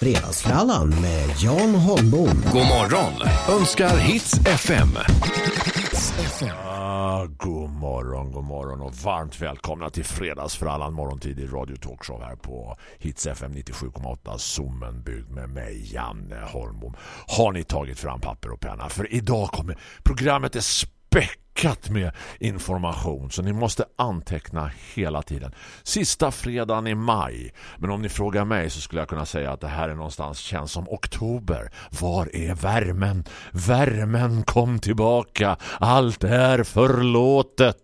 Fredagsfrallan med Jan Holmbom. God morgon önskar Hits FM. Hits FM. Ah, god morgon, god morgon och varmt välkomna till Fredagsfrallan morgontid i Radio Talkshow här på Hits FM 97,8 Zoomenbygd med mig Janne Holmbom. Har ni tagit fram papper och penna? För idag kommer programmet är späckat med information så ni måste anteckna hela tiden. Sista fredagen i maj. Men om ni frågar mig så skulle jag kunna säga att det här är någonstans känns som oktober. Var är värmen? Värmen kom tillbaka. Allt är förlåtet.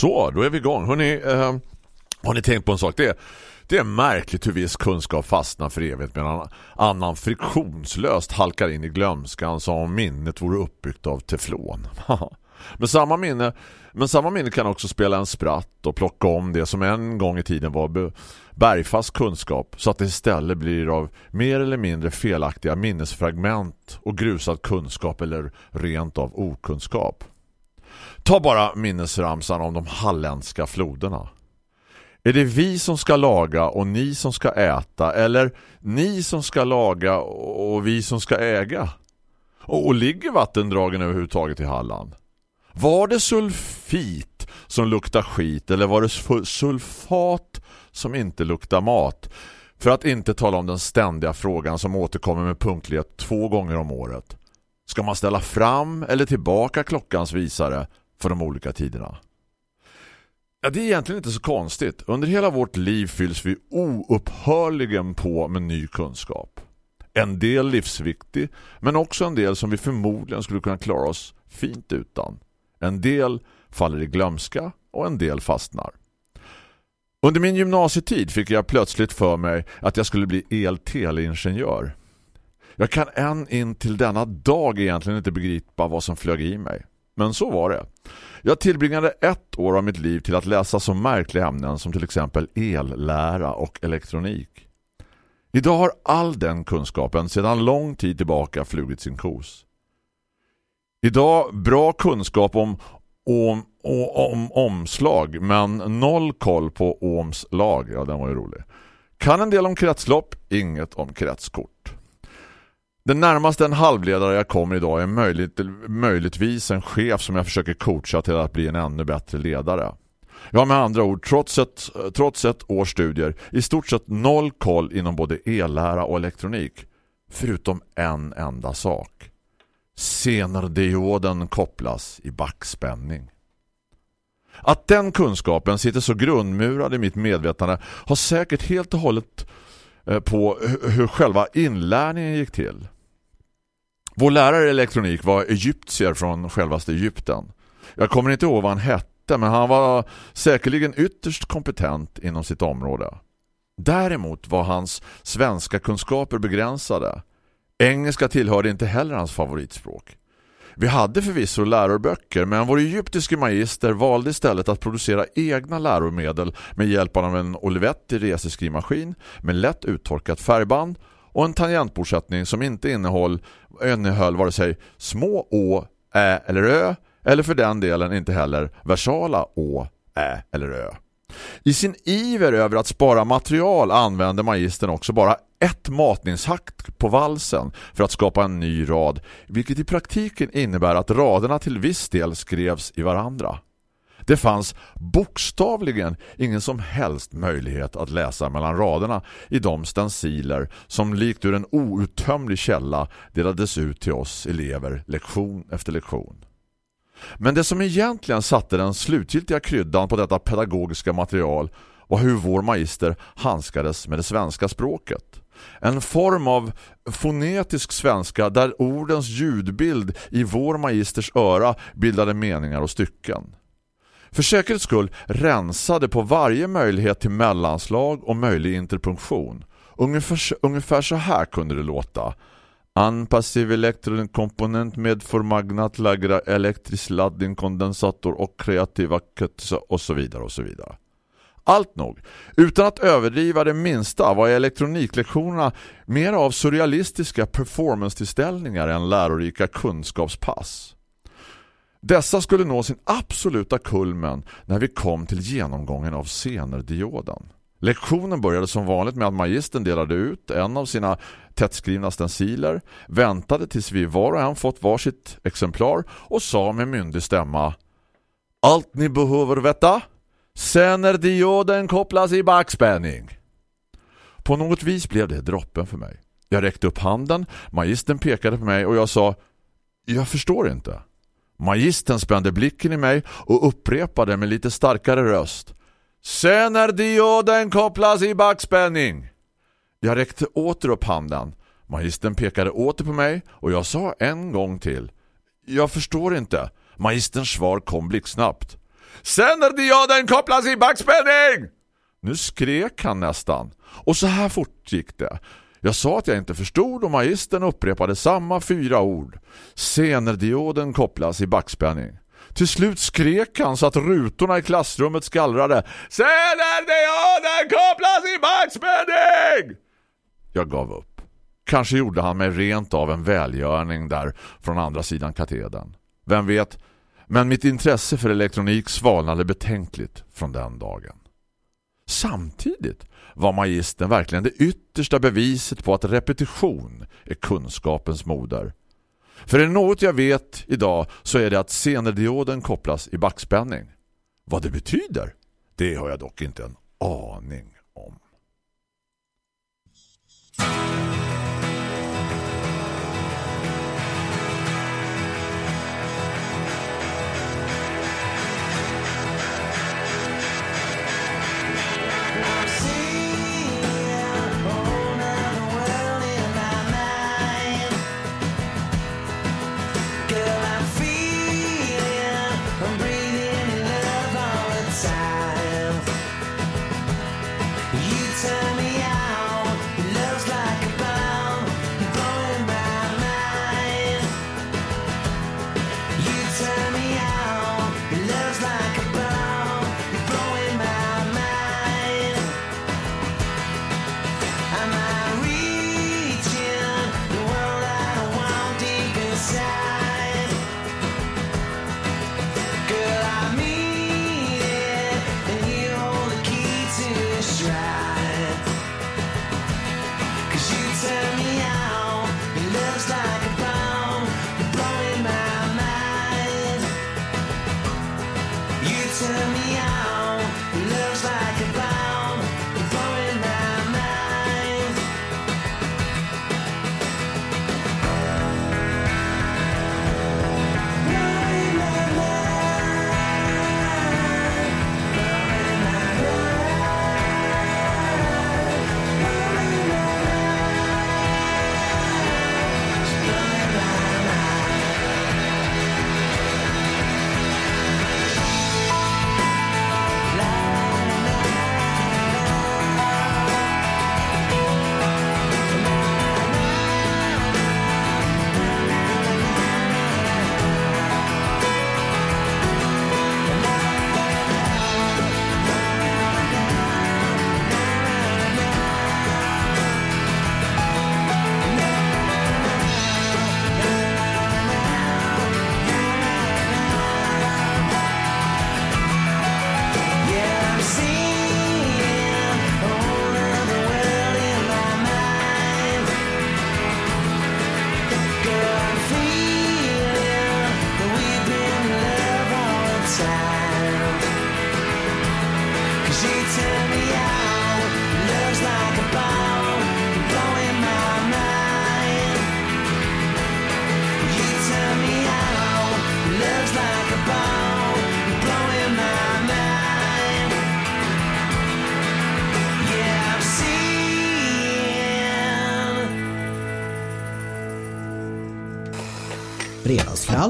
Så, då är vi igång. Hörrni, eh, har ni tänkt på en sak? Det är, det är märkligt hur viss kunskap fastnar för evigt medan annan friktionslöst halkar in i glömskan som om minnet vore uppbyggt av teflon. men, samma minne, men samma minne kan också spela en spratt och plocka om det som en gång i tiden var bergfast kunskap så att det istället blir av mer eller mindre felaktiga minnesfragment och grusad kunskap eller rent av okunskap. Ta bara minnesramsan om de halländska floderna. Är det vi som ska laga och ni som ska äta? Eller ni som ska laga och vi som ska äga? Och, och ligger vattendragen överhuvudtaget i Halland? Var det sulfit som luktar skit eller var det sulfat som inte luktar mat? För att inte tala om den ständiga frågan som återkommer med punktlighet två gånger om året. Ska man ställa fram eller tillbaka klockans visare? För de olika tiderna? Ja, det är egentligen inte så konstigt. Under hela vårt liv fylls vi oupphörligen på med ny kunskap. En del livsviktig, men också en del som vi förmodligen skulle kunna klara oss fint utan. En del faller i glömska och en del fastnar. Under min gymnasietid fick jag plötsligt för mig att jag skulle bli el-teleingenjör. Jag kan än in till denna dag egentligen inte begripa vad som flög i mig. Men så var det. Jag tillbringade ett år av mitt liv till att läsa så märkliga ämnen som till exempel ellära och elektronik. Idag har all den kunskapen sedan lång tid tillbaka flugit sin kos. Idag bra kunskap om, om, om, omslag men noll koll på Ohms lag. Ja, den var ju rolig. Kan en del om kretslopp, inget om kretskort. Den närmaste en halvledare jag kommer idag är möjligt, möjligtvis en chef som jag försöker coacha till att bli en ännu bättre ledare. Jag har med andra ord, trots ett, trots ett års studier, i stort sett noll koll inom både ellära och elektronik. Förutom en enda sak. Senardioden kopplas i backspänning. Att den kunskapen sitter så grundmurad i mitt medvetande har säkert helt och hållet Eh, på hur själva inlärningen gick till. Vår lärare i elektronik var egyptier från självaste Egypten. Jag kommer inte ihåg vad han hette men han var säkerligen ytterst kompetent inom sitt område. Däremot var hans svenska kunskaper begränsade. Engelska tillhörde inte heller hans favoritspråk. Vi hade förvisso läroböcker men vår egyptiske magister valde istället att producera egna läromedel med hjälp av en Olivetti reseskrivmaskin med lätt uttorkat färgband och en tangentbordsättning som inte innehöll, innehöll vare sig små å, ä eller ö eller för den delen inte heller versala å, ä eller ö. I sin iver över att spara material använde magistern också bara ett matningshack på valsen för att skapa en ny rad, vilket i praktiken innebär att raderna till viss del skrevs i varandra. Det fanns bokstavligen ingen som helst möjlighet att läsa mellan raderna i de stenciler som likt ur en outtömlig källa delades ut till oss elever lektion efter lektion. Men det som egentligen satte den slutgiltiga kryddan på detta pedagogiska material var hur vår magister handskades med det svenska språket. En form av fonetisk svenska där ordens ljudbild i vår magisters öra bildade meningar och stycken. För säkerhets skull rensade på varje möjlighet till mellanslag och möjlig interpunktion. Ungefär, ungefär så här kunde det låta. Anpassiv elektronkomponent med förmagnat, lagra elektrisk laddning, kondensator och kreativa kötsa och så vidare och så vidare. Allt nog. Utan att överdriva det minsta var elektroniklektionerna mer av surrealistiska performance-tillställningar än lärorika kunskapspass. Dessa skulle nå sin absoluta kulmen när vi kom till genomgången av Senerdioden. Lektionen började som vanligt med att magistern delade ut en av sina tättskrivna stenciler, väntade tills vi var och en fått varsitt exemplar och sa med myndig stämma Allt ni behöver veta, scenerdioden kopplas i backspänning. På något vis blev det droppen för mig. Jag räckte upp handen, magistern pekade på mig och jag sa Jag förstår inte. Magisten spände blicken i mig och upprepade med lite starkare röst. Sen är dioden kopplas i backspänning. Jag räckte åter upp handen. Magisten pekade åter på mig och jag sa en gång till. Jag förstår inte. Magisterns svar kom blixtsnabbt. Sen är dioden kopplas i backspänning! Nu skrek han nästan. Och så här fort gick det. Jag sa att jag inte förstod och magistern upprepade samma fyra ord. Senerdioden kopplas i backspänning. Till slut skrek han så att rutorna i klassrummet skallrade. Senerdioden kopplas i backspänning! Jag gav upp. Kanske gjorde han mig rent av en välgörning där från andra sidan katedern. Vem vet, men mitt intresse för elektronik svalnade betänkligt från den dagen. Samtidigt var magistern verkligen det yttersta beviset på att repetition är kunskapens moder. För är det något jag vet idag så är det att senerdioden kopplas i backspänning. Vad det betyder, det har jag dock inte en aning om.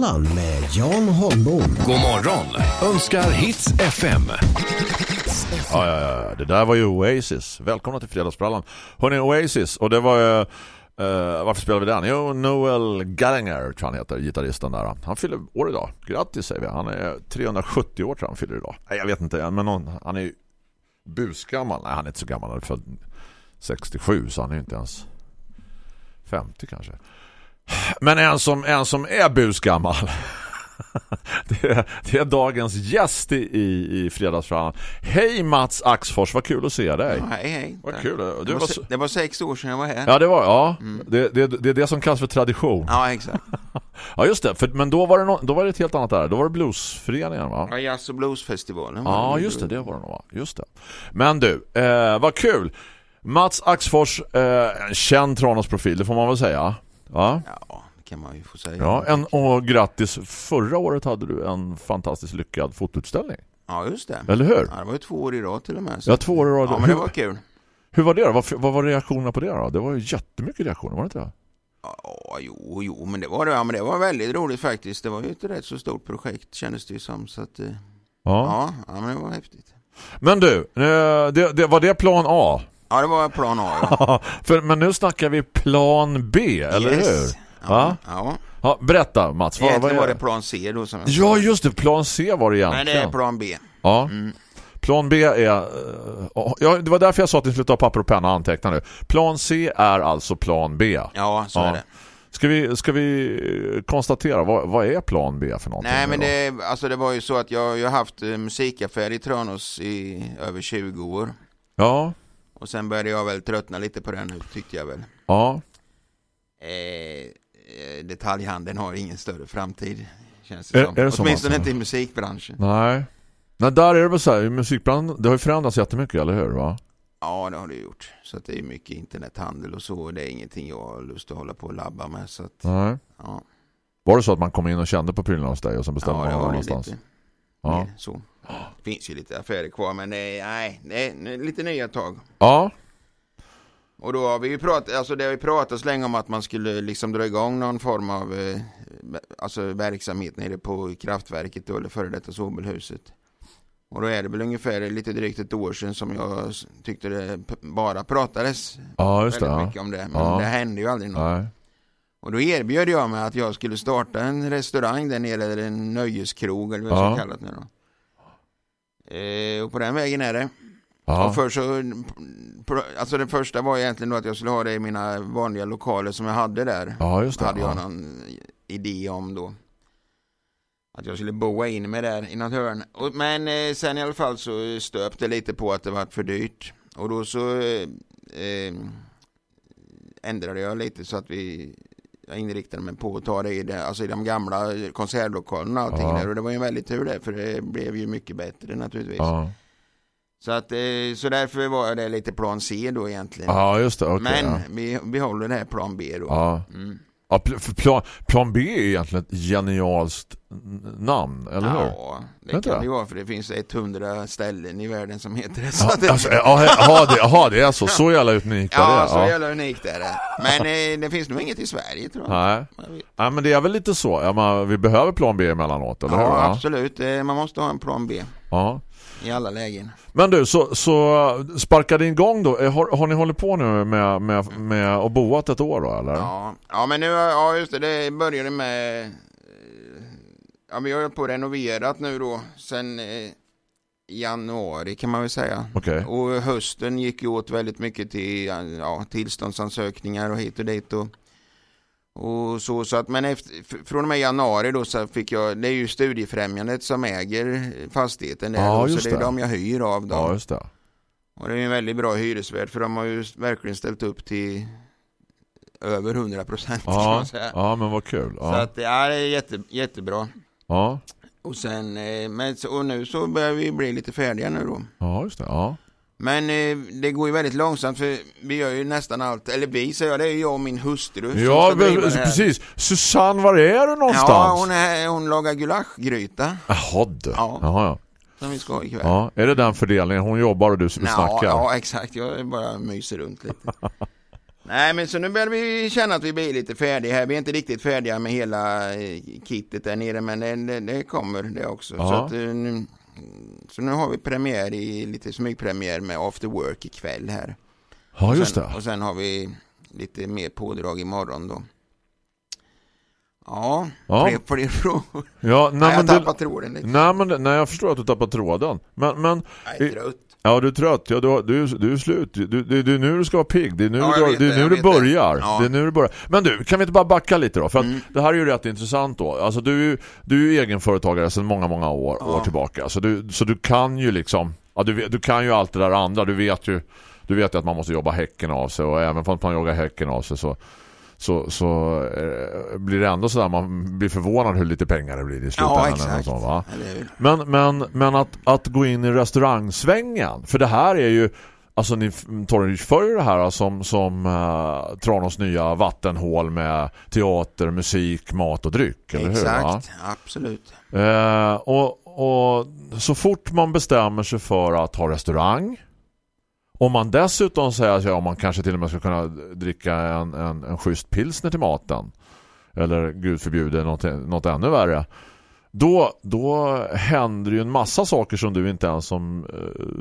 Fredagsfrallan med Jan Holmbom. God morgon önskar Hits FM. Ja, ja, ja, det där var ju Oasis. Välkomna till Fredagsbrallan. Hörrni, Oasis. Och det var ju... Uh, varför spelar vi den? Jo, Noel Gallagher tror han heter, gitarristen där. Han fyller år idag. Grattis säger vi. Han är 370 år tror han fyller idag. Nej, jag vet inte, men någon, han är ju busgammal. Nej, han är inte så gammal. Han är född 67 så han är inte ens 50 kanske. Men en som, en som är busgammal det, är, det är dagens gäst i, i, fredagsfram. Hej Mats Axfors, vad kul att se dig. Ja, hej, hej. Vad kul. Du Det var, se- det var sex år sedan jag var här. Ja, det var ja. Det, det, det är det som kallas för tradition. Ja, Ja, exakt. just det. För, men då var, det no, då var det ett helt annat där. Då var det bluesföreningen va? Ja, Jazz och bluesfestivalen. Ja, just det. Det var det nog va? Just det. Men du, eh, vad kul. Mats Axfors, eh, en känd Tranås-profil, det får man väl säga. Ja. Ja, det kan man ju få säga. Ja, en, och grattis. Förra året hade du en fantastiskt lyckad fotoutställning. Ja, just det. Eller hur? Ja, det var ju två år i rad till och med. så- Ja, två år i rad. Ja, men det var kul. Hur var det då? Vad, vad var reaktionerna på det då? Det var ju jättemycket reaktioner, var det inte det? Ja, jo, jo, men det var det. Ja, men det var väldigt roligt faktiskt. Det var ju ett rätt så stort projekt kändes det ju som. Så att, eh, Ja. ja, ja, men det var häftigt. Men du, eh, det, det, var det plan A? Ja, det var plan A, ja. För, men nu snackar vi plan B, eller Yes. hur? Ja, ja. Ja, berätta Mats. Vad, vad Egentligen är var det plan C då som Ja, just det. Plan C var det egentligen. det är plan B. Ja. Mm. Plan B är... eh, ja, det var därför jag sa att ni skulle ta papper och penna och anteckna nu. Plan C är alltså plan B. Ja, så Ja. är det. Ska vi, ska vi konstatera, vad, vad är plan B för någonting? Nej, men det, alltså det var ju så att jag, jag har haft eh, musikaffär i Tranås i över 20 år. Ja, Och sen började jag väl tröttna lite på den nu, tyckte jag väl. ja. Eh, eh, detaljhandeln har ingen större framtid. Känns det Är- som. är det Åtminstone Mats? inte i musikbranschen. Nej. Nej, där är det väl så här, musikbranschen, det har ju förändrats jättemycket, eller hur? Va? Ja, det har det gjort. Så det är mycket internethandel och så. Det är ingenting jag har lust att hålla på och labba med. Så att, Nej. ja, Var det så att man kom in och kände på prylarna hos dig och sen bestämde ja man var det någonstans? lite. Ja. mer Så. Det finns ju lite affärer kvar men det är, nej, det är lite nya tag. ja. Och då har vi ju pratat, alltså det har ju pratats länge om att man skulle liksom dra igång någon form av eh, alltså verksamhet nere på kraftverket då, eller före detta Sobelhuset. Och då är det väl ungefär lite drygt ett år sedan som jag tyckte det bara pratades Ja, just det. Ja. mycket om det. Men Ja. det hände ju aldrig något. Nej. Och då erbjöd jag mig att jag skulle starta en restaurang där nere, eller en nöjeskrog eller vad jag Ja. ska kalla det nu då. Eh, och på den vägen är det. Ja. Och först så, alltså det första var egentligen då att jag skulle ha det i mina vanliga lokaler som jag hade där. ja, just det. hade jag Ja. någon idé om då. Att jag skulle boa in mig där i något hörn. Och, men eh, sen i alla fall så stöpte det lite på att det var för dyrt. Och då så eh, eh, ändrade jag lite så att vi jag inriktade mig på att ta det i, det, alltså i de gamla konsertlokalerna och allting Ja. där. Och det var ju en väldig tur det, för det blev ju mycket bättre naturligtvis. Ja. Så, att, eh, så därför var det lite plan C då egentligen. ja, just det. okej, Men ja. vi, vi håller det här plan B då. Ja. Mm. Ja, plan, plan B är egentligen ett genialst n- namn, eller hur? Ja, det du kan det? vara för det finns 100 ställen i världen som heter det. Så Ja, det, alltså, ja, ja, det, aha, det är så. Så jävla unikt ja, det. så Ja. jävla unikt är det. Men eh, det finns nog inget i Sverige tror jag. Nej. Nej, men det är väl lite så. Ja, man, vi behöver plan B emellanåt, eller hur? Ja, Ja. absolut. Eh, Man måste ha en plan B ja. I alla lägen. Men du, så, så sparkade igång då. Eh, Har, har ni hållit på nu med, med, med att boat ett år då, eller? Ja, ja men nu, ja just det, det började med, eh, ja vi har på och renoverat nu då, sen eh, januari kan man väl säga. Okej. Och hösten gick ju åt väldigt mycket till ja, tillståndsansökningar och hit och dit och, och så, så att, men efter, från och med januari då så fick jag, det är ju studiefrämjandet som äger fastigheten där Ja, då, så just det är det. de jag hyr av då. Ja, just det. Och det är en väldigt bra hyresvärd för de har ju verkligen ställt upp till över 100 procent Ja, ja men vad kul. Så Ja. att ja, det är jätte, jättebra. Ja. Och sen, eh, men, så- och nu så börjar vi bli lite färdiga nu då. ja, just det. Ja. Men eh, det går ju väldigt långsamt för vi gör ju nästan allt, eller vi säger jag, det är ju jag och min hustru Ja, precis. Susanne, var är du någonstans? Ja, hon, är, hon lagar gulaschgryta Jaha, du. Ja. Jaha, ja. som vi ska ha ikväll. ja. Är det den fördelningen? Hon jobbar och du Nå, snackar? ja, exakt. Jag bara myser runt lite. Nej, men så nu börjar vi känna att vi blir lite färdiga här. Vi är inte riktigt färdiga med hela eh, kittet där nere, men det, det, det kommer det också. Ja. Så, att, eh, nu, så nu har vi premiär i, lite smygpremiär med After Work ikväll här. Ja, Och just sen, det. Och sen har vi lite mer pådrag imorgon då. Ja, Ja. fler, fler frågor. Ja, Nej, nej, jag tappar det, tråden lite. nej, men nej, jag förstår att du tappar tråden. Men, men Jag är trött. Ja, du är trött. Ja, du, du, du är slut. Du, du, det är nu du ska vara pigg. Det är nu, Ja, du, det är nu du vet det. börjar. Ja. Det är nu du börjar. Men du, kan vi inte bara backa lite då? För Mm. det här är ju rätt intressant då. Alltså du, du är ju egenföretagare sedan många, många år, Ja. år tillbaka. Så du, så du kan ju liksom, ja, du, du kan ju allt det där andra. Du vet ju, du vet ju att man måste jobba häcken av sig. Och även om man jobbar häcken av sig så så, så eh, blir det ändå sådär man blir förvånad hur lite pengar det blir i slutändan. Ja, exakt. sånt, va? Men, men, men att, att gå in i restaurangsvängen för det här är ju alltså ni torgför det här som, som uh, Tranås nya vattenhål med teater, musik, mat och dryck, eller hur? va? Absolut. Eh, och, och så fort man bestämmer sig för att ha restaurang om man dessutom säger att ja, man kanske till och med ska kunna dricka en, en, en schysst pilsner till maten eller gud förbjude något, något ännu värre då, då händer ju en massa saker som du inte ens som eh,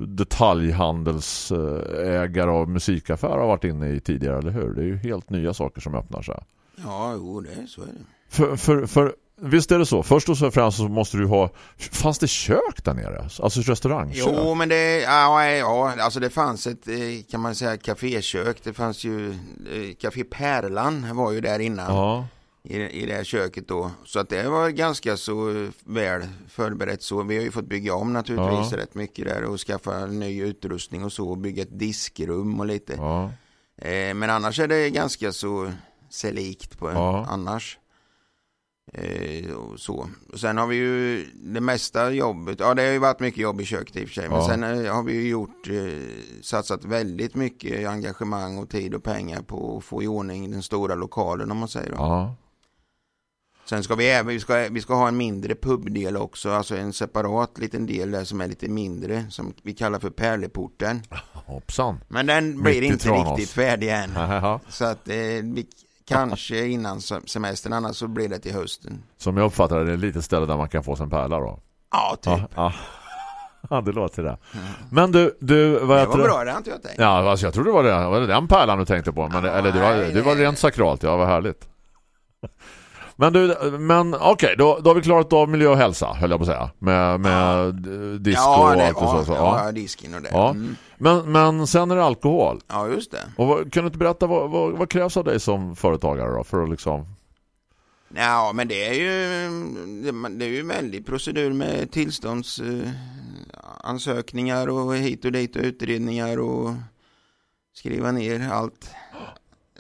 detaljhandelsägare av musikaffär har varit inne i tidigare, eller hur? Det är ju helt nya saker som öppnar sig. Ja, jo, det är så är det. För, för, för visst är det så. Först och främst så måste du ha... Fanns det kök där nere? Alltså restaurangkök? Jo, men det, ja, ja, alltså det fanns ett, eh, kan man säga, kafékök. Det fanns ju, eh, Café Pärlan var ju där innan Ja. i, i det här köket då. Så att det var ganska så väl förberett så. Vi har ju fått bygga om naturligtvis Ja. rätt mycket där och skaffa ny utrustning och så och bygga ett diskrum och lite. ja. Eh, men annars är det ganska så sig likt på annars. Eh, och så. Och sen har vi ju det mesta jobbet, ja det har ju varit mycket jobb i köket i och för sig, men Ja. sen eh, har vi ju gjort, eh, satsat väldigt mycket engagemang och tid och pengar på att få i ordning den stora lokalen om man säger. Då. Ja. Sen ska vi även, vi ska, vi ska ha en mindre pubdel också, alltså en separat liten del där som är lite mindre, som vi kallar för Pärleporten. Hoppsan. Men den blir inte riktigt färdig än. Så att eh, vi kanske innan se- semestern, annars så blir det till hösten. Som jag uppfattar det, det är ett litet ställe där man kan få sin pärla då. Ja, typ. Ja, ja. det låter det. Men du, du vad Det var det? bra, det inte jag tänkt. Ja, alltså jag trodde det var, det, var det den pärlan du tänkte på. Men, Ja, eller det var, nej, det var nej. rent sakralt, ja, vad härligt. Men du, men okej, då, då har vi klarat av miljö och hälsa, höll jag på att säga. Med, med eh, ja, och det, allt och ja, så. ja, Ja. ja, disken och det. Ja. Mm. Men, men sen är det alkohol. ja, just det. Och vad, kan du inte berätta vad, vad, vad krävs av dig som företagare då? För att liksom... Ja, men det är ju, det- det är ju en väldig procedur med tillståndsansökningar och hit och dit och utredningar och skriva ner allt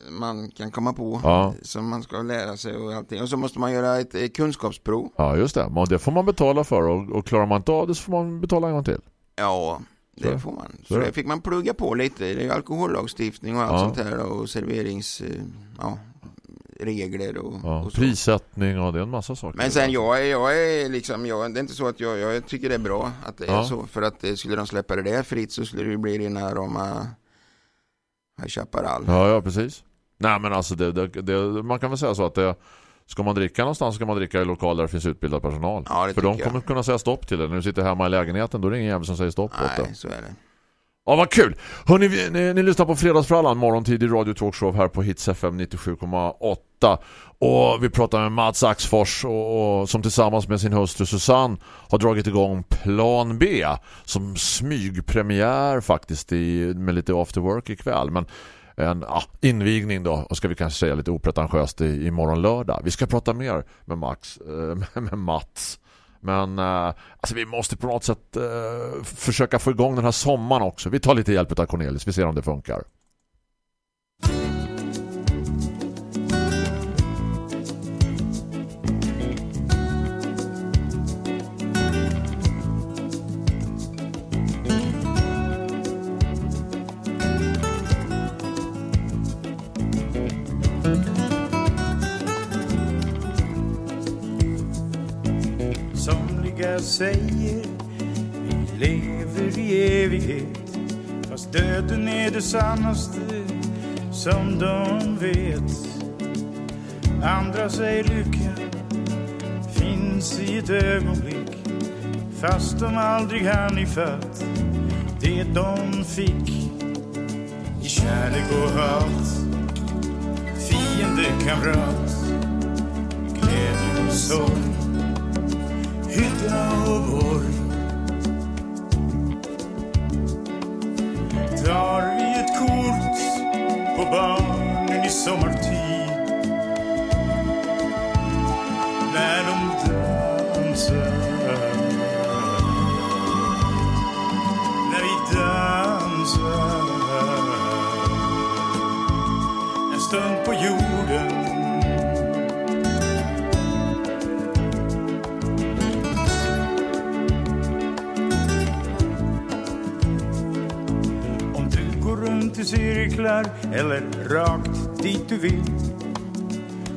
man kan komma på Ja. som man ska lära sig och allting. Och så måste man göra ett kunskapsprov. Ja, just det. Men det får man betala för. Och, och klarar man inte av det så får man betala en gång till. Ja, det får man. Så det. fick man plugga på lite. Det är ju alkohollagstiftning och allt Ja. sånt här och serverings... eh, Ja, regler och, Ja, och prissättning och det är en massa saker. Men sen jag är, jag är liksom, jag, det är inte så att jag, jag tycker det är bra att det Ja. är så. För att eh, skulle de släppa det där fritt så skulle det bli rena rama High Chaparral. Ja, ja, precis. Nej, men alltså det, det, det, man kan väl säga så att det, ska man dricka någonstans ska man dricka i lokaler där det finns utbildad personal. Ja, För de tycker jag. kommer kunna säga stopp till det. När du sitter hemma i lägenheten då är det ingen jävel som säger stopp åt det. Nej, så är det. Ja, vad kul! Hörrni, vi- ni, ni lyssnar på Fredagsfrallan, morgontidig radio talkshow här på Hits FM 97,8. Och vi pratar med Mats Axfors och, och, som tillsammans med sin hustru Susanne har dragit igång Plan B som smygpremiär faktiskt i, med lite after work ikväll. Men en ah, invigning då, och ska vi kanske säga lite opretentiöst i, imorgon lördag. Vi ska prata mer med Max, eh, med Mats. Men eh, alltså vi måste på något sätt eh, försöka få igång den här sommaren också. Vi tar lite hjälp av Cornelis, vi ser om det funkar. Säger vi lever i evighet. Fast döden är det sannaste som de vet. Andra säger lycka finns i ett ögonblick Fast de aldrig hann ifatt det de fick i kärlek och hat. Fiende, kamrat, glädje och sorg. Hytta och borg. Tar vi ett kort på barnen i sommartid cirklar eller rakt dit du vill.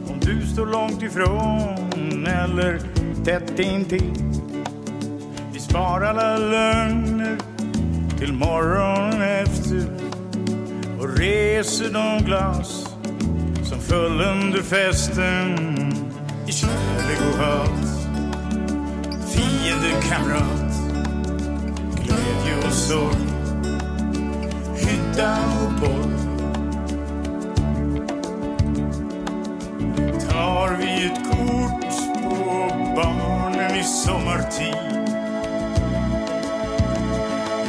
Om du står långt ifrån eller tätt intill. Vi sparar alla lögner till morgonen efter och reser de glas som föll under festen i kärlek och hat. Fiende, kamrat, glädje och sorg hytta och borg Tar vi ett kort på barnen i sommartid?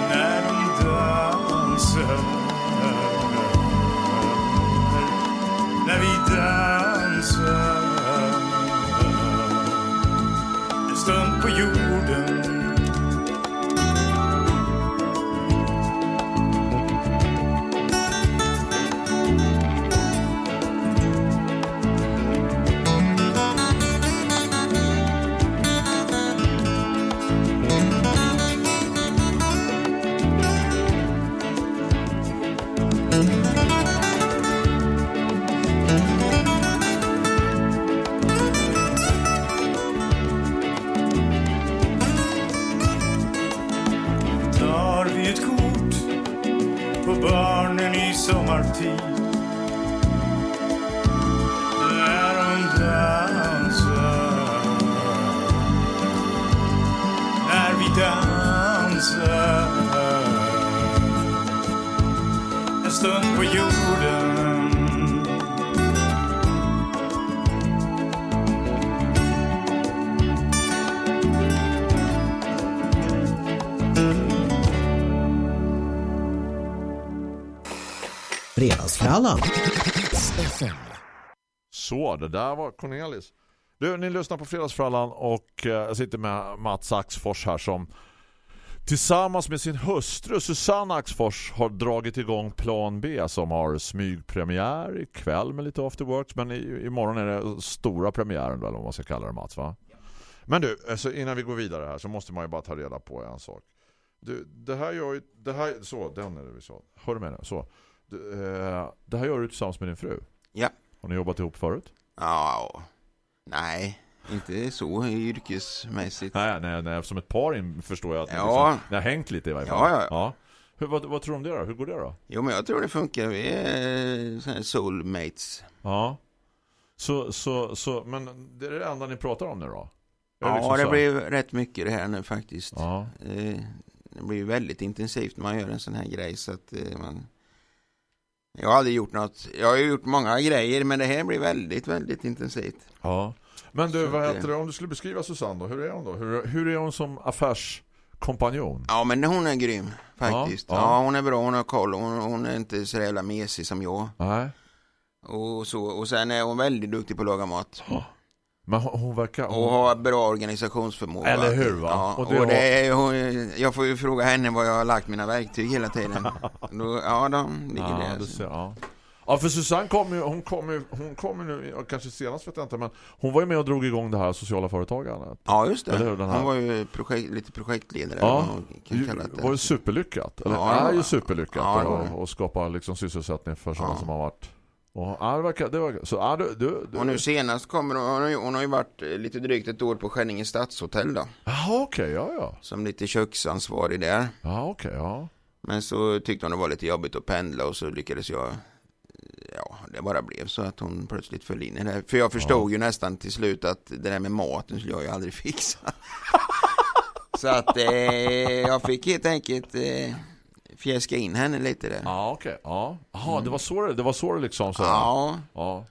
När de dansar. När vi dansar. En stund på jorden. Fredagsfrallan. Så, det där var Cornelis. Du, ni lyssnar på Fredagsfrallan och eh, jag sitter med Mats Axfors här som tillsammans med sin hustru Susanne Axfors har dragit igång Plan B som har smygpremiär ikväll med lite afterworks men i, imorgon är det stora premiären då, eller vad man ska kalla det Mats va? Men du, alltså, innan vi går vidare här så måste man ju bara ta reda på en sak. Du, det här gör ju, det här, så, den är det vi sa. Hör du med nu? Så. Eh, det här gör du tillsammans med din fru. Ja. Har ni jobbat ihop förut? Ja, nej, inte så yrkesmässigt. Nej, nej, nej som ett par in, förstår jag att Ja. liksom, ni har hängt lite i varje fall. Ja, ja. Hur, vad, vad tror du om det då? Hur går det då? Jo, men jag tror det funkar. Vi är här soulmates. Ja. Så, så, så, men det är det enda ni pratar om nu då? Ja, liksom det blir rätt mycket det här nu faktiskt. Ja. Eh, Det blir väldigt intensivt när man gör en sån här grej så att eh, man... Jag har aldrig gjort något. Jag har gjort många grejer men det här blir väldigt, väldigt intensivt. ja. Men du, Så vad heter det? Om du skulle beskriva Susanne då, hur är hon då? Hur, hur är hon som affärskompanjon? Ja men hon är grym faktiskt. Ja, Ja, ja. hon är bra, hon har koll. Hon, hon är inte så jävla mesig som jag. Nej. Och, så, och sen är hon väldigt duktig på att laga mat. Men hon, hon verkar... Och Hon, har bra organisationsförmåga. Eller hur, va? Ja, Och och det det, har- är, hon, jag får ju fråga henne var jag har lagt mina verktyg hela tiden. Då, ja, de ligger ja, där. ser, ja. Ja, för Susanne kom ju, hon kom ju, hon kom ju nu, kanske senast vet jag inte, men hon var ju med och drog igång det här sociala företagandet. Ja, just Eller hur, det. den här- Hon var ju projekt, lite projektledare. Ja. kan det. var ju superlyckat. Eller Ja, är det ju superlyckat Ja, det och, det. och skapa liksom sysselsättning för sådana Ja. som har varit. Och, ja, det verkar, så ja, du, du. Och nu senast kommer hon, hon, har ju- hon har ju varit eh, lite drygt ett år på Skänninge stadshotell då. Jaha, okej, ja, ja. Som lite köksansvarig där. Ja, okej, ja. Men så tyckte hon det var lite jobbigt att pendla och så lyckades jag Ja, det bara blev så att hon plötsligt föll in i det. här. För jag förstod ju nästan till slut att det där med maten skulle jag ju aldrig fixa. så att eh, jag fick helt enkelt eh, fjäska in henne lite där. Ja, okej, ja. Jaha, det var så det, det var så det liksom så. Ja, Ja.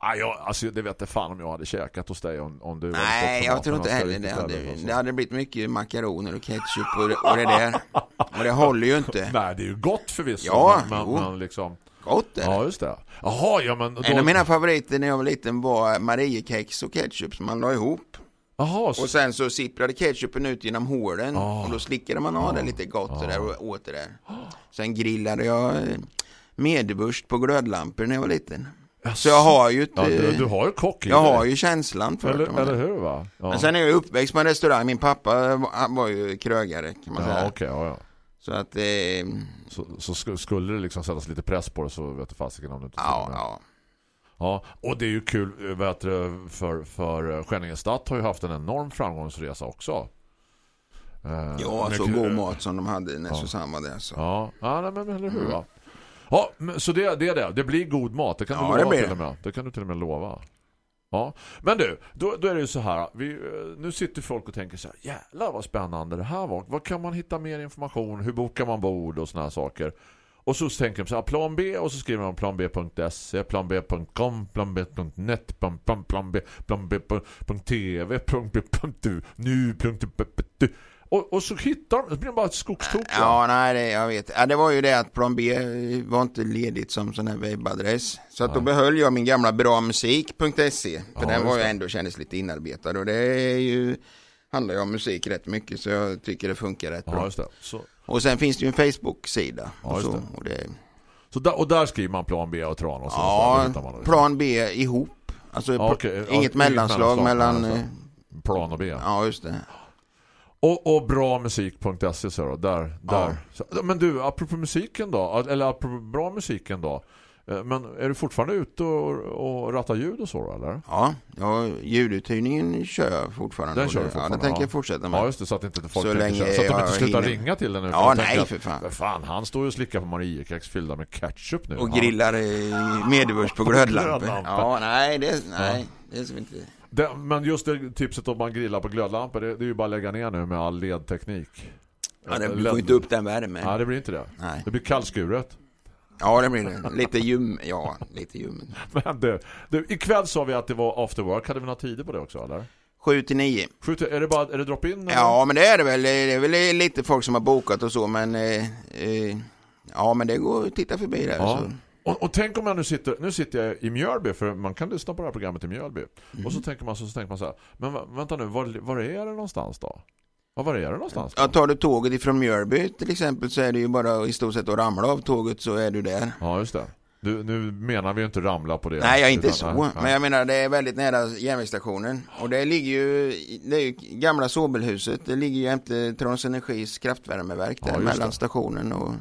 Ja, jag, alltså det vet jag fan om jag hade käkat hos dig om, om du nej jag tror inte heller det hade, alltså. det hade blivit mycket makaroner och ketchup och, och det där. Och det håller ju inte. Nej, det är ju gott förvisso. Ja, men, jo. men, men liksom... Gott är det. Ja, just det. Jaha, ja men... Då, En av mina favoriter när jag var liten var Mariekex och ketchup som man la ihop. Jaha, så, Och sen så sipprade ketchupen ut genom hålen Ah. och då slickade man av det lite gott det där och åt det där. Sen grillade jag eh, medvurst på glödlampor när jag var liten. Så jag har ju ett, ja, du, eh, du har ju kock i jag har ju känslan för Eller, det. eller hur va? Ja. Men sen är jag uppväxt på en restaurang. Min pappa var- ju krögare kan man Ja, säga. okej, ja, ja. Så att, eh, Så, så sk- skulle det liksom sättas lite press på det så vet du fasiken om du inte ja, ja. Ja. Och det är ju kul eh, vet du, för, för Skänningenstadt har ju haft en enorm framgångsresa också. Eh, Ja, med så kul- god mat som de hade när Ja. Susanne var där. Så. Ja, ja nej, men eller hur va? Ja, så det, det är det. Det blir god mat. Det kan Ja, du det lova blir till det. och med. Det kan du till och med lova. Ja, men du, då, då är det ju så här. Vi, eh, nu sitter folk och tänker så här, jävlar vad spännande det här var. Vad kan man hitta mer information? Hur bokar man bord och såna här saker? Och så tänker de så här, plan B och så skriver man planb.se, planb.com, planb.net, plan, plan, plan B, planb.tv, planb.du, nu.du. Och, och så hittar de, det blir bara ett skogstokiga. Ja, nej, det, jag vet. Ja, det var ju det att plan B var inte ledigt som sån här webbadress. Så att då behöll jag min gamla bramusik.se. För Ja, den var ju ändå kändes lite inarbetad. Och det är ju, handlar ju om musik rätt mycket så jag tycker det funkar rätt Ja, bra. Så, Och sen finns det ju en Facebook-sida. Ja, och, så, det. och det, så där, och där skriver man plan B och Tranås. och så, ja, hittar man det. plan B ihop. Alltså Ja, pr- okej. Ja, inget mellanslag mellan... alltså. eh, Plan och B. Ja, just det. Och, och bramusik.se så då, där, Ja. där. Så, men du, apropå musiken då, eller apropå bra musiken då. Eh, Men är du fortfarande ute och, och rattar ljud och så eller? Ja, ja ljuduthyrningen kör jag fortfarande. Den kör du det- Ja, fortfarande, det tänker ja. jag fortsätta med. Ja, just det, så att inte folk Så tänker länge så, att de inte slutar hinner. ringa till den nu. Ja, nej, att, för fan. "Vad fan, han står ju och slickar på Mariekex fyllda med ketchup nu. Och Han- grillar medvurst på glödlampor. Ja, nej, det, nej, det är som inte... Det, men just det tipset om man grillar på glödlampor, det, det är ju bara att lägga ner nu med all ledteknik. Ja, det, du Led- får inte upp den värmen. Nej, det blir inte det. Nej. Det blir kallskuret. Ja, det blir det. Lite ljum, ja, lite ljummen. Men det, det, ikväll sa vi att det var after work. Hade vi några tider på det också, eller? 7 till 9. Skjut, är det bara är det drop-in? Ja, men det är det väl. Det är väl lite folk som har bokat och så, men... Eh, eh, ja, men det går att titta förbi där. Ja. Så. Och, och tänk om jag nu sitter, nu sitter jag i Mjölby för man kan lyssna på det här programmet i Mjölby. Mm. Och så tänker man så, så tänker man så här, men vänta nu, var, var är det någonstans då? Ja, var det någonstans då? Ja, tar du tåget ifrån Mjölby till exempel så är det ju bara i stort sett att ramla av tåget så är du där. Ja, just det. Du, nu menar vi ju inte ramla på det. Nej, jag är inte Utan- så. nej. Men jag menar, det är väldigt nära järnvägsstationen. Och det ligger ju, det är ju gamla Sobelhuset. Det ligger ju jämte Trons Energis kraftvärmeverk där Ja, mellan det. stationen och,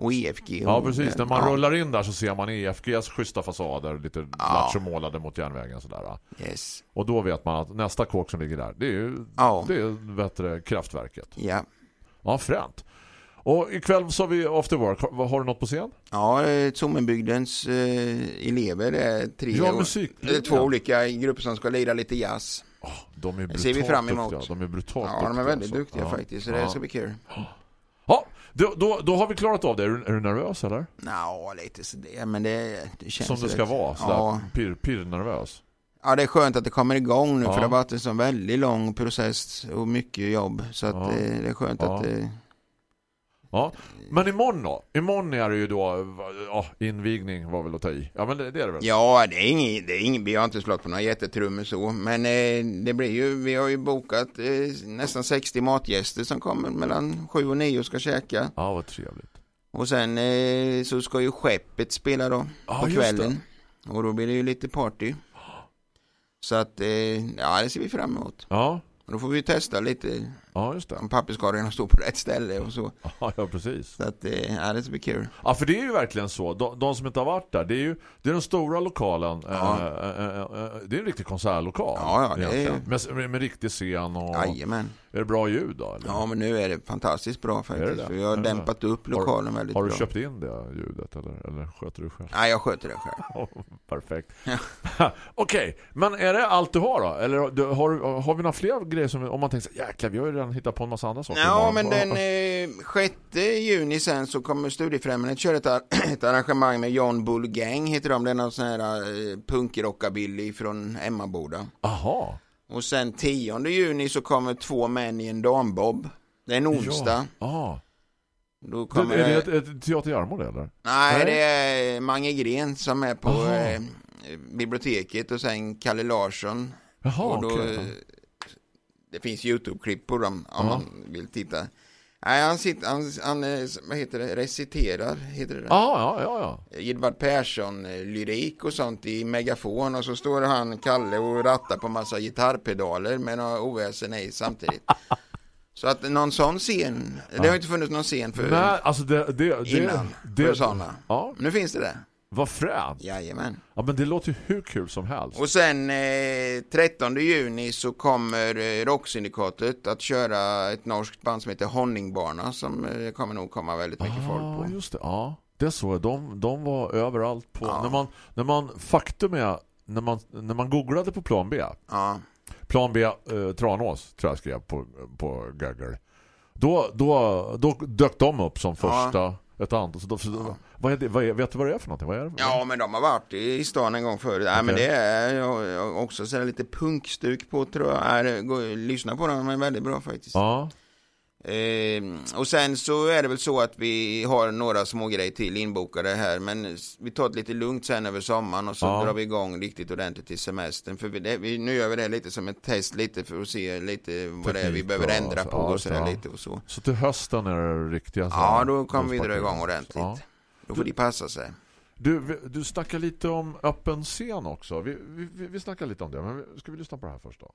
och EFG. Ja, precis. När man ja, rullar in där så ser man EFGs schyssta fasader, lite Ja. målade mot järnvägen sådär. Yes. Och då vet man att nästa kåk som ligger där, det är ju Ja. det är bättre kraftverket. Ja. Ja, fränt. Och ikväll så har vi after work. Har, du något på scen? Ja, eh, Sommenbygdens eh, elever det är tre Ja, musik. det är två olika grupper som ska lira lite jazz. De är brutalt ser vi fram emot. duktiga. De är brutalt Ja, de är väldigt alltså. duktiga Ja. faktiskt, så det Ja. ska bli kul. Ja, då, då, då har vi klarat av det. Är du, är du nervös eller? Ja, lite sådär, men det, det känns Som det ska vara. Sådär Ja. pirr, pirr nervös. Ja, det är skönt att det kommer igång nu Ja. för det har varit en sån väldigt lång process och mycket jobb. Så att Ja. eh, det är skönt Ja. att det... Ja, men imorgon då? Imorgon är det ju då ja, invigning var väl att ta i. Ja, men det, det är det väl. Ja, det är inget, det är inget, vi har inte slått på några jättetrummor så, men eh, det blir ju, vi har ju bokat eh, nästan 60 matgäster som kommer mellan 7 och 9 och ska käka. Ja, vad trevligt. Och sen eh, så ska ju skeppet spela då Ja, på kvällen. Och då blir det ju lite party. Så att, eh, ja det ser vi fram emot. Ja, Och då får vi testa lite ja just det. om papperskorgarna står på rätt ställe och så. Ja, ja, precis. Så att, eh, ja det ska bli kul. Ja, för det är ju verkligen så. De, de som inte har varit där, det är ju det är den stora lokalen. Ja. Eh, eh, eh, det är en riktig konsertlokal. Ja, ja, det är- med, med, med riktig scen och... Jajamän. Är det bra ljud då? Eller? Ja men nu är det fantastiskt bra Är det faktiskt. det? För vi har det dämpat upp lokalen väldigt Har du bra. köpt in det ljudet eller, eller sköter du själv? Nej jag sköter det själv. Ja, Perfekt. Okej, men är det allt du har då? Eller har, har vi några fler grejer som, om man tänker så jäklar vi har ju redan hittat på en massa andra saker. Ja imorgon." men den eh, 6 juni sen så kommer Studiefrämjandet köra ett, ar- ett arrangemang med John Bull Gang heter de. Det är någon sån här eh, punkrockabilly från Emmaboda. Aha. Och sen 10 juni så kommer två män i en dambob. Det är en onsdag. Ja. Då Det, kommer är det ett, ett teater i Armod, eller? Nej, Nej. det är Mange Gren som är på Aha. eh, biblioteket och sen Kalle Larsson. Jaha, och då, eh, Det finns YouTube-klipp på dem om Ja. man vill titta. Nej, han, sitter, han, han eh, vad heter det, reciterar, heter det det? Ja, ja, ja, ja. Edvard Persson, eh, lyrik och sånt i megafon och så står han, Kalle, och rattar på massa gitarrpedaler med några oväsen i samtidigt. Så att någon sån scen, det har inte funnits någon scen för Nej, alltså det... det, det innan, det, för sådana. Ja, Nu finns det där. Vad fränt. Jajamän. Ja, men det låter ju hur kul som helst. Och sen eh, 13 juni så kommer eh, Rocksyndikatet att köra ett norskt band som heter Honningbarna som eh, kommer nog komma väldigt mycket folk Ja, på. just det. Ja, det är så. De, de var överallt på... Ja. När, man, när man... Faktum är... När man, när man googlade på plan B. Ja, Plan B, eh, Tranås, tror jag skrev på, på Google. Då, då, då dök de upp som Ja. Ett antal. Så då, så, vad är det, vad är, vet du vad det är för någonting? Vad är det? ja men de har varit i, i stan en gång förut. Nej men det är också så lite punkstuk på tror jag. Är, gå, lyssna på dem, de är väldigt bra faktiskt. Ja. Eh, och sen så är det väl så att vi har några små grejer till inbokade här men vi tar det lite lugnt sen över sommaren och så Ja. drar vi igång riktigt ordentligt till semestern för vi, det, vi, nu gör vi det lite som ett test lite för att se lite vad det är vi Teknik behöver och ändra på Ja, och sådär ja. lite och så. Så till hösten är det riktiga så Ja då kommer vi dra igång ordentligt. Ja. Då får de passa sig. Du, du snackar lite om öppen scen också. Vi, vi, vi- snackar lite om det. Men ska vi lyssna på det här först då?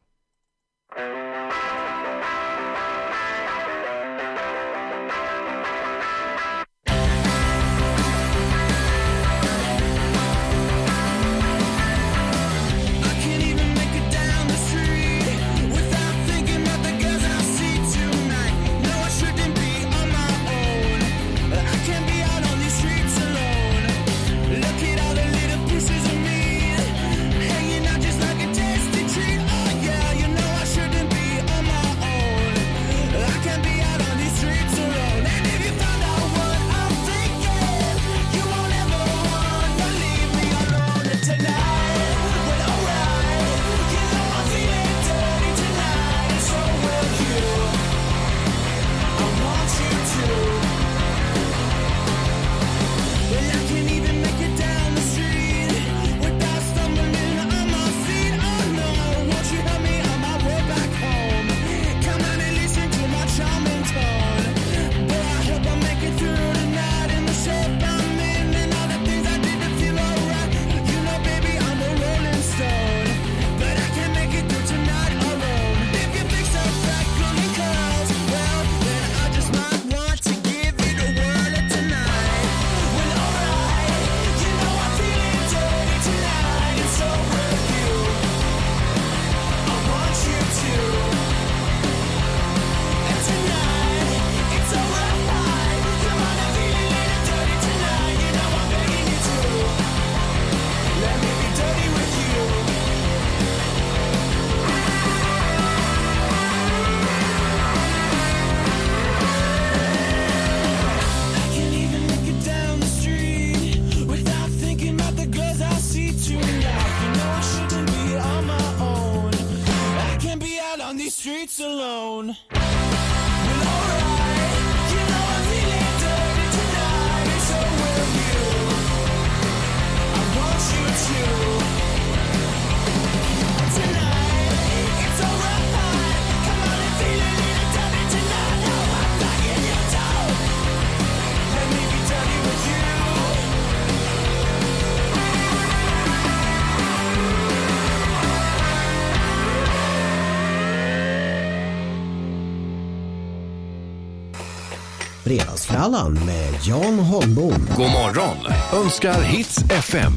Fredagsfrallan med Jan Holmbom. God morgon önskar Hits FM.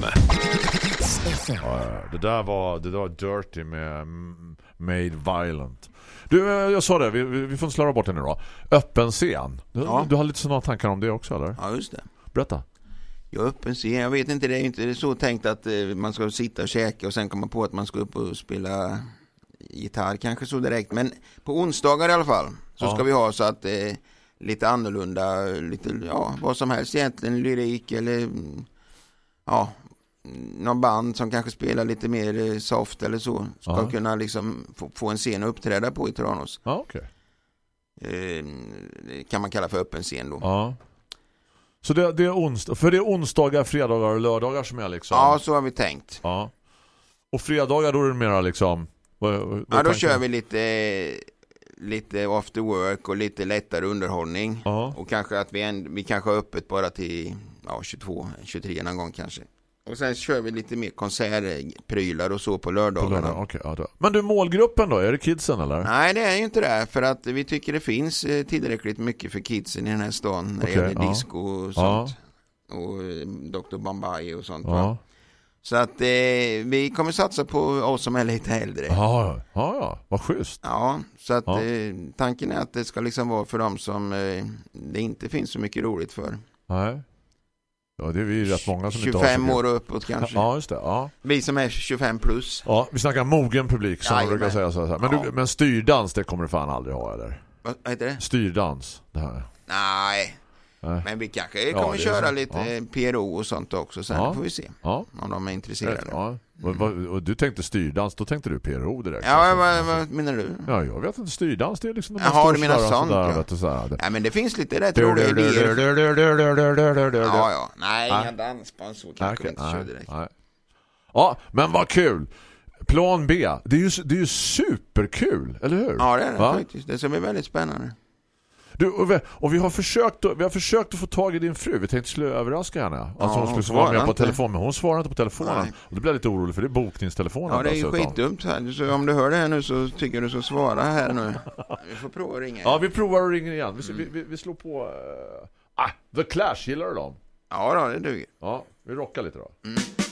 Ja, det där var det där var Dirty med Made Violent. Du, eh, jag sa det, vi, vi får slarva bort det nu då. Öppen scen. Du, Ja. du har lite sådana tankar om det också, eller? Ja, just det. Berätta. Jag är öppen scen. Jag vet inte, det är inte så tänkt att eh, man ska sitta och käka och sen komma på att man ska upp och spela gitarr kanske så direkt. Men på onsdagar i alla fall så Ja. ska vi ha så att eh, lite annorlunda, lite, ja, vad som helst egentligen, lyrik eller ja, någon band som kanske spelar lite mer eh, soft eller så ska Ja. kunna liksom få, få en scen att uppträda på i Tranås. Ja, okej. Eh, kan man kalla för öppen scen då. Ja. Så det, det är onsdag, för det är onsdagar, fredagar och lördagar som är liksom. Ja, så har vi tänkt. Ja. Och fredagar då är det mera liksom vad- vad- Ja, då tanken? kör vi lite, lite after work och lite lättare underhållning. Ja. Och kanske att vi, en, vi kanske har öppet bara till ja, 22, 23 någon gång kanske. Och sen kör vi lite mer konsertprylar och så på På lördagarna. lördag. Okej, ja. Men du, målgruppen då? Är det kidsen eller? Nej, det är ju inte det. För att vi tycker det finns eh, tillräckligt mycket för kidsen i den här stan. När det Okej, gäller ja. disco och Ja. sånt. Och eh, Dr. Bombay och sånt. Ja. Så att eh, vi kommer satsa på oss som är lite äldre. Ja, ja, ja. Vad schysst. Ja, så att Ja. eh, tanken är att det ska liksom vara för dem som eh, det inte finns så mycket roligt för. Nej. Ja, det är vi rätt många som inte har 25 år och uppåt kanske. Ja, just det. Ja. Vi som är 25 plus. Ja, vi snackar mogen publik som man brukar säga så här. Men, Ja. du, men styrdans, det kommer du fan aldrig ha, eller? Vad heter det? Styrdans, det här. Nej, Nej. men vi kanske Ja, kommer köra så. lite Ja. PRO och sånt också. Sen Ja. får vi se Ja, om de är intresserade. Ja, ja. Och, du tänkte styrdans, då tänkte du PRO direkt. ja alltså. vad, vad menar du? Ja, jag vet inte. Styrdans, det är liksom... Jaha, du menar sånt, sådär, ja. vet du, sådär. Nej, men det finns lite rätt roliga idéer. Ja, Ja, ja. Nej, inga dansband så kanske vi inte kör direkt. Ja, men vad kul! Plan B, det är ju, det är ju superkul, eller hur? Ja, det är det faktiskt. Det ska bli väldigt spännande. Du, och, vi, och vi har försökt att- vi har försökt att få tag i din fru. Vi tänkte skulle överraska henne. Alltså Ja, hon skulle svara med på telefon, men hon svarar inte på telefonen. Nej. Och då blir jag lite orolig för det är bokningstelefonen. Ja, det är ju dessutom. skitdumt. här. Så om du hör det här nu så tycker jag du ska svara här nu. Vi får prova att ringa. Ja, vi provar och ringer igen. Vi, Mm. vi, vi, slår på... Uh, ah, The Clash, gillar du dem? Ja, då, det duger. Ja, vi rockar lite då. Albert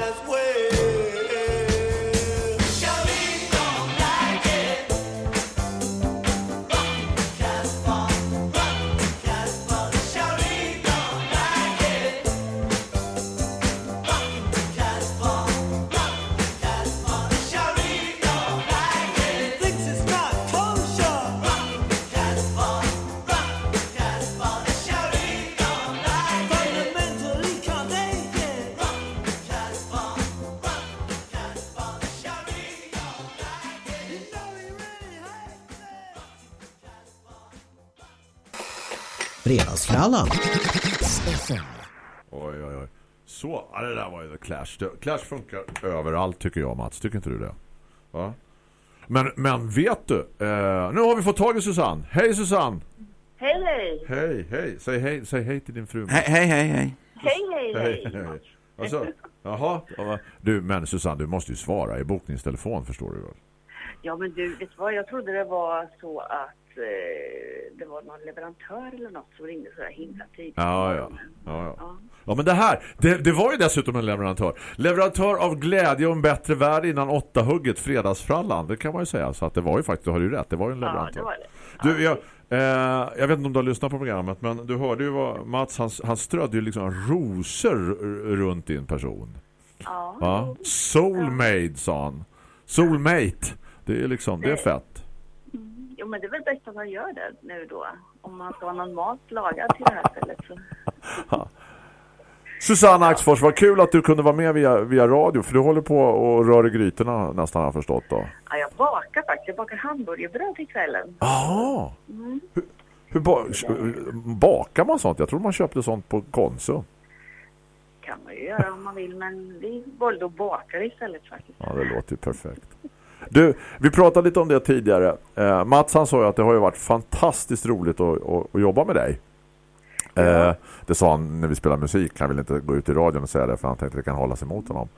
dollars. Fredagsfrallan. Oj, oj, oj. Så, ja, det där var ju The Clash. Det- Clash funkar överallt tycker jag, Mats. Tycker inte du det? Va? Men, men vet du, eh, nu har vi fått tag i Susanne. Hej Susanne! Hej, hej! Hej, hej. Säg hej, säg hej till din fru. Hej, hej, hej, hej. Hej, hej, hej. Alltså, jaha. ja, Du, men Susanne, du måste ju svara i bokningstelefon, förstår du väl? Ja, men du, vet vad? Jag trodde det var så att det var någon leverantör eller något som ringde så himla tidigt. Ja, ja. Ja, ja. Ja. ja men det här, det, det var ju dessutom en leverantör. Leverantör av glädje och en bättre värld innan åtta hugget fredagsfrallan. Det kan man ju säga. Så att det var ju faktiskt, du har ju rätt, det var ju en Ja, leverantör. det var det. Du, jag, eh, jag vet inte om du har lyssnat på programmet men du hörde ju vad Mats, han, han strödde ju liksom rosor runt din person. Ja. Ja. Soulmate sa han. Soulmate. Det är liksom, det är fett. Jo, men det är väl bäst att man gör det nu då. Om man ska ha någon mat lagad till det här stället. Så. Susanne Axfors, vad kul att du kunde vara med via, via radio för du håller på och rör i grytorna nästan har jag förstått då. Ja, jag bakar faktiskt. Jag bakar hamburgerbröd till kvällen. Jaha. Hur, hur ba bakar man sånt? Jag tror man köpte sånt på Konsum. kan man ju göra om man vill, men vi valde att baka det istället faktiskt. Ja, det låter ju perfekt. Du, vi pratade lite om det tidigare. Eh, Mats han sa ju att det har ju varit fantastiskt roligt att, att, att jobba med dig. Eh, det sa han när vi spelade musik. Han ville inte gå ut i radion och säga det för han tänkte att det kan hålla sig mot honom.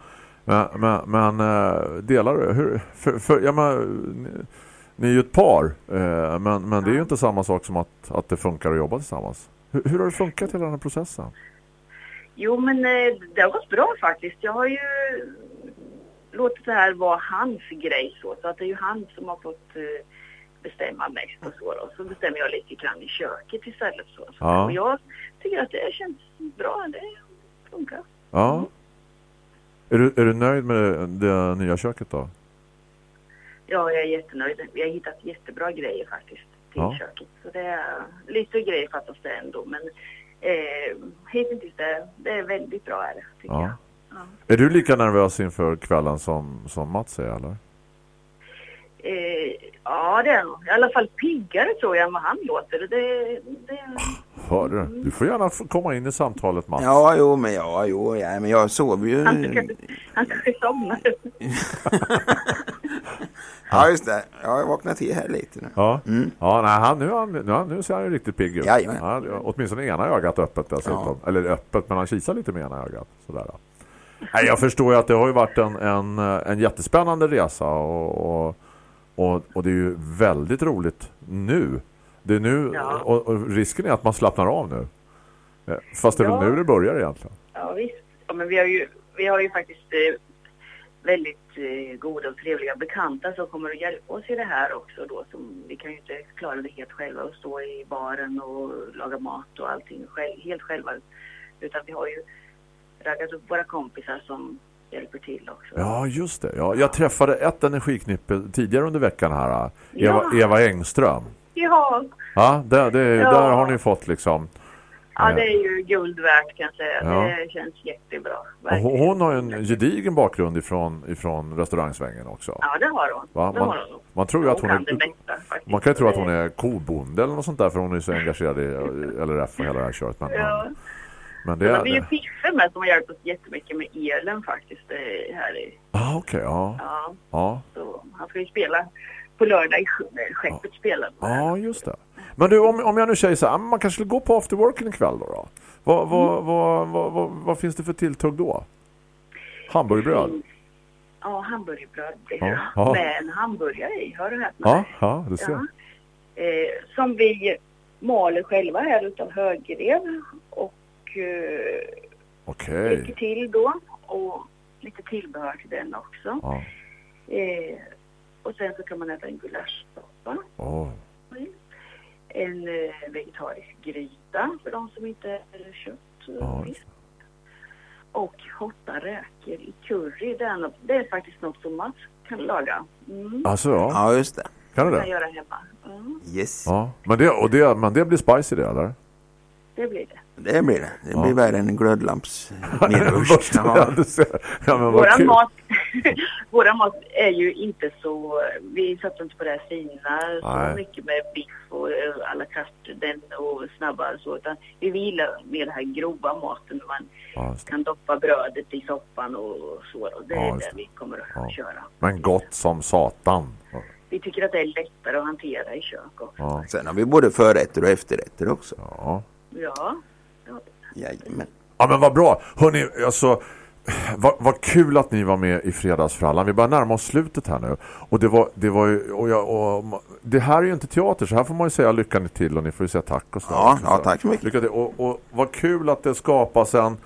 Men, men, men eh, delar du? Hur, för, för, ja, men, ni, är ju ett par. Eh, men, men det är ju inte samma sak som att, att det funkar att jobba tillsammans. Hur, hur har det funkat hela den här processen? Jo, men eh, det har gått bra faktiskt. Jag har ju låtit det här vara hans grej så. Så att det är ju han som har fått eh, bestämma mest och så då. Så bestämmer jag lite grann i köket istället så. så Ja. Och jag tycker att det känns bra. Det funkar. Ja. Är du, är du nöjd med det, det nya köket då? Ja, jag är jättenöjd. Vi har hittat jättebra grejer faktiskt till Ja. köket. Så det är lite grejer fattas det ändå. Men eh, hittills det, det är väldigt bra är det, tycker Ja. jag. Ja. Är du lika nervös inför kvällen som, som Mats är, eller? Eh, ja, det är nog. I alla fall piggare tror jag än vad han låter. Det, det, Hör du? Du får gärna komma in i samtalet, Mats. Ja, jo, men ja, jo, ja, men jag sover ju. han kanske han kanske somnar. Ja, just det. Jag har vaknat till här lite nu. Ja, ja nej, han, nu, han, nu, han- nu ser han ju riktigt pigg ut. Ja, åtminstone ena ögat öppet dessutom. Eller öppet, men han kisar lite med ena ögat. Sådär. då. Nej, jag förstår ju att det har ju varit en, en, en jättespännande resa och, och, och, och det är ju väldigt roligt nu. Det är nu Ja. och, och risken är att man slappnar av nu. Eh, Fast det är Ja. väl nu det börjar egentligen. Ja, visst. Ja, men vi har ju, vi har ju faktiskt eh, väldigt eh, goda och trevliga bekanta som kommer att hjälpa oss i det här också då. Som, vi kan ju inte klara det helt själva och stå i baren och laga mat och allting själv, helt själva. Utan vi har ju raggat upp våra kompisar som hjälper till också. Ja, just det. Ja, jag träffade ett energiknippe tidigare under veckan här. Eva, Ja. Eva Engström. Ja, Ja, det, det, Ja. där har ni fått liksom. ja det är ju guld värt kan jag säga. Ja. Det känns jättebra. Verkligen. hon, hon har ju en gedigen bakgrund ifrån, ifrån restaurangsvängen också. Ja, det har hon. Va? Man, har hon. man tror ju att hon det är... mesta. Man kan ju tro att hon är kobonde eller något sånt där för hon är så engagerad i LRF och hela det här köret. Men, Ja. Men det Det är... är ju Piffe med som har hjälpt oss jättemycket med elen faktiskt. eh, Här i, Ah, okej, ja. ja, Ja. så han ska ju spela på lördag i nej, Skeppet spelar. Ja, just det. Men du, om, om jag nu säger så här, man kanske skulle gå på afterworken ikväll då? då? Vad, vad, Mm. vad, vad, vad, vad finns det för tilltugg då? Hamburgerbröd? Ja, hamburgerbröd blir Ja, det. ja. Med en hamburgare i, hör du här? Ja, ja, det ser. Ja. Eh, som vi maler själva här utav högrev eh, Okej. lägger till då och lite tillbehör till den också. Ja. Eh, och sen så kan man äta en gulaschsoppa. Åh. En eh, vegetarisk gryta för de som inte äter kött. fisk. Och hotta räkor i curry. Det är, något, det är faktiskt något som man kan laga. Mm. Alltså, ja. Ja, just det. Kan du kan det? göra hemma. Mm, Yes. Ja. Men det, och det, men det blir spicy det, eller? det blir det. Det blir det. Det blir Ja. värre än en glödlamps ja, Ja. kul. mat, våran mat är ju inte så, vi satsar inte på det här fina så mycket med biff och eh, alla kast den och snabba så utan vi vilar med den här grova maten man Ja, kan doppa brödet i soppan och så och det Ja, är det det. vi kommer att Ja. köra. Men gott som satan. Vi tycker att det är lättare att hantera i kök också. Ja. Sen har vi både förrätter och efterrätter också. Ja. Ja. Ja. Jajamän. Ja men vad bra. Hörrni, alltså vad, vad kul att ni var med i Fredagsfrallan. Vi börjar närma oss slutet här nu. Och det var, det var ju, och jag, och, det här är ju inte teater så här får man ju säga lycka till och ni får ju säga tack och så. Ja, ja, tack så mycket. Lycka till. Och, och vad kul att det skapas en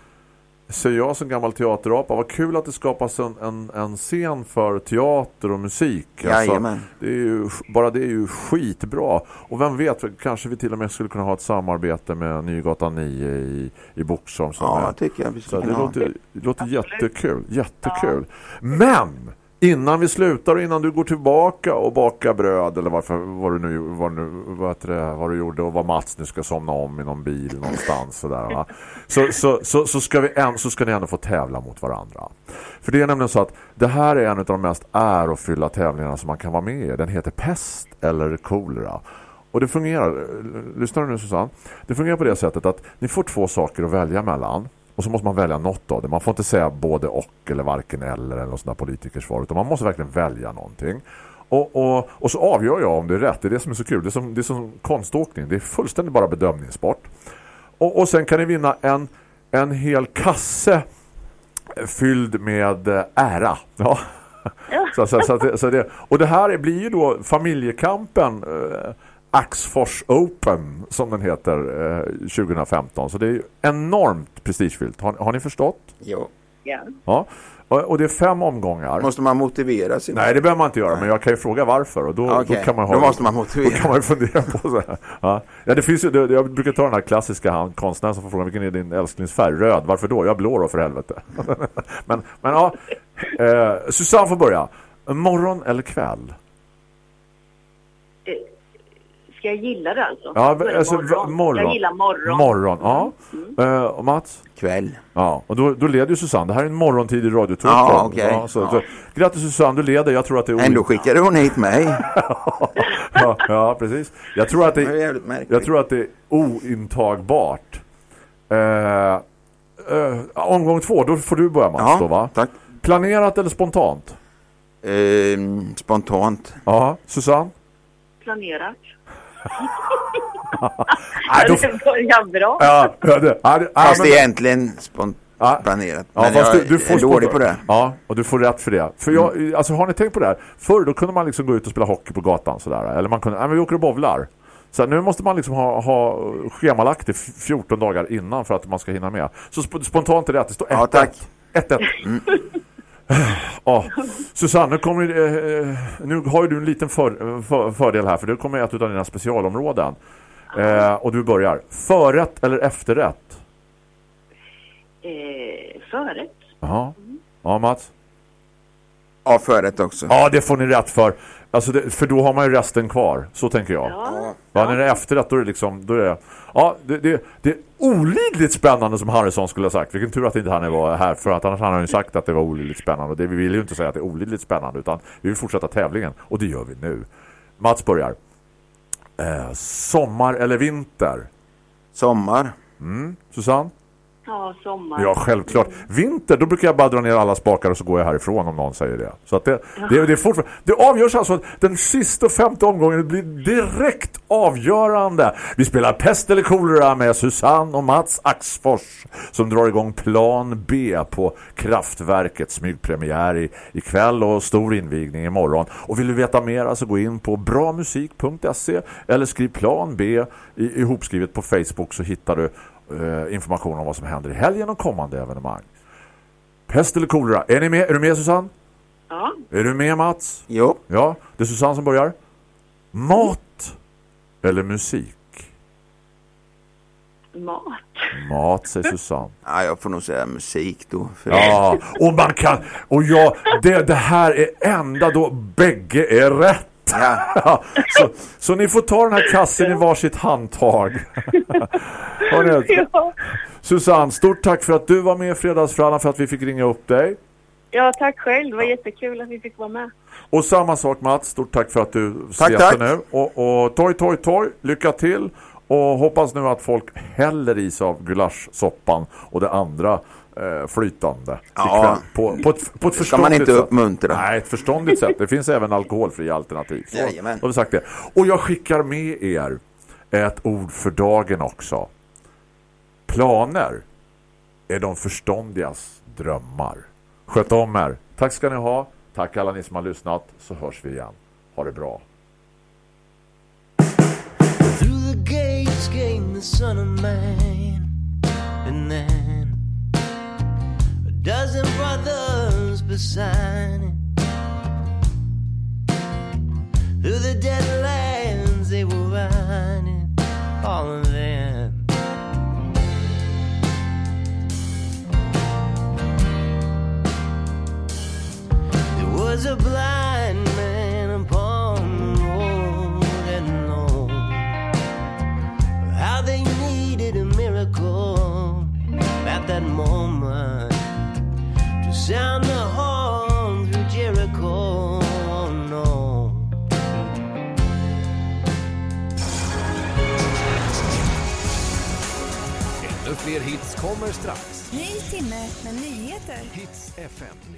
säger jag som gammal teaterapa, vad kul att det skapas en, en, en scen för teater och musik. Alltså, det är ju, bara det är ju skitbra. Och vem vet, kanske vi till och med skulle kunna ha ett samarbete med Nygatan 9 i, i Boxholm. Ja, är- jag tycker jag vi så det kunna ha. låter, det låter jättekul, jättekul. Men innan vi slutar och innan du går tillbaka och bakar bröd eller varför, vad du nu, vad nu vad, det, vad du gjorde och vad Mats nu ska somna om i någon bil någonstans sådär, va? Så, så, så, så, ska vi än, så ska ni ändå få tävla mot varandra. För det är nämligen så att det här är en av de mest ärofyllda tävlingarna som man kan vara med i. Den heter Pest eller kolera. Och det fungerar, lyssnar du nu Susanne? Det fungerar på det sättet att ni får två saker att välja mellan. Och så måste man välja något av det. Man får inte säga både och eller varken eller eller något där politikersvar. Utan man måste verkligen välja någonting. Och, och, och så avgör jag om det är rätt. Det är det som är så kul. Det är som, det är som konståkning. Det är fullständigt bara bedömningssport. Och, och sen kan ni vinna en, en hel kasse fylld med eh, ära. Ja. Så, så, så, så det, och det här blir ju då familjekampen eh, Axfors Open som den heter eh, 2015. Så det är ju enormt prestigefyllt. Har, har ni förstått? Jo. ja. Ja. Och, och det är fem omgångar. Måste man motivera sin... Nej, det behöver man inte göra, men jag kan ju fråga varför. Och då, Okej, då kan man ha, då måste man motivera. Då kan man ju fundera på så här. Ja. ja, det finns ju, det, jag brukar ta den här klassiska konstnären som får fråga vilken är din älsklingsfärg? Röd. Varför då? Jag är blå då för helvete. men, men ja, eh, Susanne får börja. Morgon eller kväll? Eh, Ska jag gilla det alltså? Ja, alltså, morgon. morgon. Jag gillar morgon. Morgon, ja. Mm. Eh, och Mats? Kväll. Ja, och då, då leder ju Susanne. Det här är en morgontidig radiotalk. Ja, okej. så, Ja. så, grattis Susanne, du leder. Jag tror att det är Ändå skickade hon hit mig. ja, ja, precis. Jag tror att det Det. Jag tror att det är ointagbart. Eh, eh, omgång två, då får du börja Mats Ja, då va? tack. Planerat eller spontant? Ehm, spontant. Ja, Susanne? Planerat. Nej, då, det börjar bra. ja, ja, det, ja, det, ja, Fast men- egentligen spontant ja, planerat. Ja, Men jag du, du får är dålig på det. Ja, och du får rätt för det. För jag, alltså har ni tänkt på det här? Förr då kunde man liksom gå ut och spela hockey på gatan sådär. Eller man kunde, nej men vi åker och bovlar. Så nu måste man liksom ha, ha schemalagt det f- 14 dagar innan för att man ska hinna med. Så sp spontant är det rätt. Det står 1-1. Ja, tack. 1-1. Ja, Susanne, nu, kommer, eh, nu har ju du en liten för, för, fördel här för det kommer ett av dina specialområden. Eh, och du börjar. Förrätt eller efterrätt? Eh, förrätt. Jaha. Ja, Mats? Ja, förrätt också. Ja, det får ni rätt för. Alltså det, för då har man ju resten kvar. Så tänker jag. Ja. Ja, när det är efterrätt då är det liksom då är det, ja, det, det, det är olidligt spännande som Harrison skulle ha sagt. Vilken tur att inte han var här för att annars hade han ju sagt att det var olidligt spännande. Och det, vi vill ju inte säga att det är olidligt spännande utan vi vill fortsätta tävlingen och det gör vi nu. Mats börjar. Eh, sommar eller vinter? Sommar. Susanne? Ja, sommar. Ja, självklart. Vinter, då brukar jag bara dra ner alla spakar och så går jag härifrån om någon säger det. Så att det, det, det är fortfarande, det avgörs alltså att den sista och femte omgången blir direkt avgörande. Vi spelar pest eller kolera med Susanne och Mats Axfors som drar igång plan B på Kraftverket smygpremiär i, ikväll och stor invigning imorgon. Och vill du veta mer så gå in på bramusik.se eller skriv plan B i, ihopskrivet på Facebook så hittar du eh, information om vad som händer i helgen och kommande evenemang. Pest eller kolera. Är ni med? Är du med Susanne? Ja, Är du med Mats? Jo. Ja, det är Susanne som börjar. Mat eller musik? mat. Mat, säger Susanne. Ja, jag får nog säga musik då. För Ja, och man kan... Och ja, det, det här är enda då bägge är rätt. Ja. så, så ni får ta den här kassen i varsitt handtag. Ja. Susanne, stort tack för att du var med i Fredagsfrallan för att vi fick ringa upp dig. ja, tack själv. Det var jättekul att vi fick vara med. Och samma sak Mats, stort tack för att du Tack, tack. nu. Och, och toj, toj, toj, lycka till. Och hoppas nu att folk häller i sig av gulaschsoppan och det andra eh, flytande. Ja. På, på ett, på ett Det ska man inte sätt. uppmuntra. Nej, ett förståndigt sätt. Det finns även alkoholfria alternativ. Så, Jajamän. har vi sagt det. Och jag skickar med er ett ord för dagen också. Planer är de förståndigas drömmar. Sköt om er. Tack ska ni ha. Tack alla ni som har lyssnat. Så hörs vi igen. Ha det bra. Through the gates came the Son of Man, and then dozen brothers beside him. Through the dead lands they were riding, all of them. There was a blind man upon the road and lo, how they needed a miracle at that moment sound the horn through Jericho. No. Ännu fler hits kommer strax. Ny timme med nyheter. Hits FM 97.